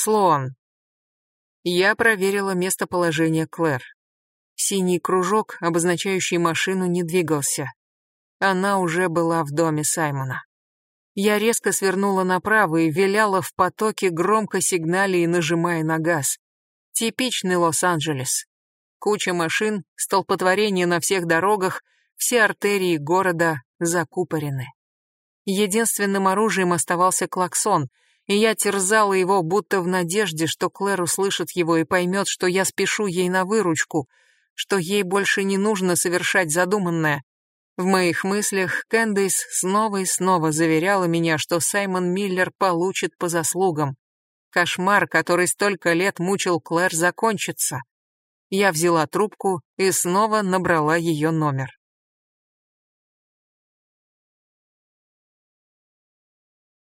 Слоан. Я проверила местоположение Клэр. Синий кружок, обозначающий машину, не двигался. Она уже была в доме Саймона. Я резко свернула направо и виляла в потоке, громко сигналя и нажимая на газ. Типичный Лос-Анджелес. Куча машин, столпотворение на всех дорогах, все артерии города закупорены. Единственным оружием оставался клаксон, и я терзала его, будто в надежде, что Клэр услышит его и поймет, что я спешу ей на выручку, что ей больше не нужно совершать задуманное. В моих мыслях Кэндис снова и снова заверяла меня, что Саймон Миллер получит по заслугам. Кошмар, который столько лет мучил Клэр, закончится. Я взяла трубку и снова набрала ее номер.